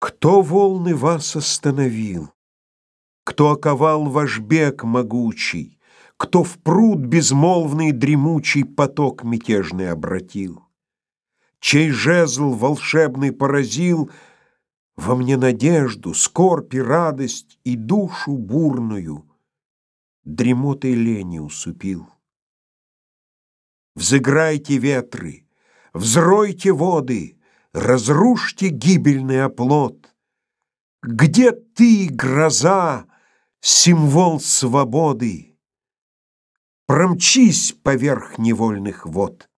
Кто волны вас остановил? Кто оковал ваш бег могучий? Кто в пруд безмолвный дремучий поток мятежный обратил? Чей жезл волшебный поразил Во мне надежду, скорбь и радость И душу бурную Дремотой лени усыпил. Взыграйте ветры, взройте воды, Разрушьте гибельный оплот. Где ты, гроза, символ свободы? Промчись поверх невольных вод.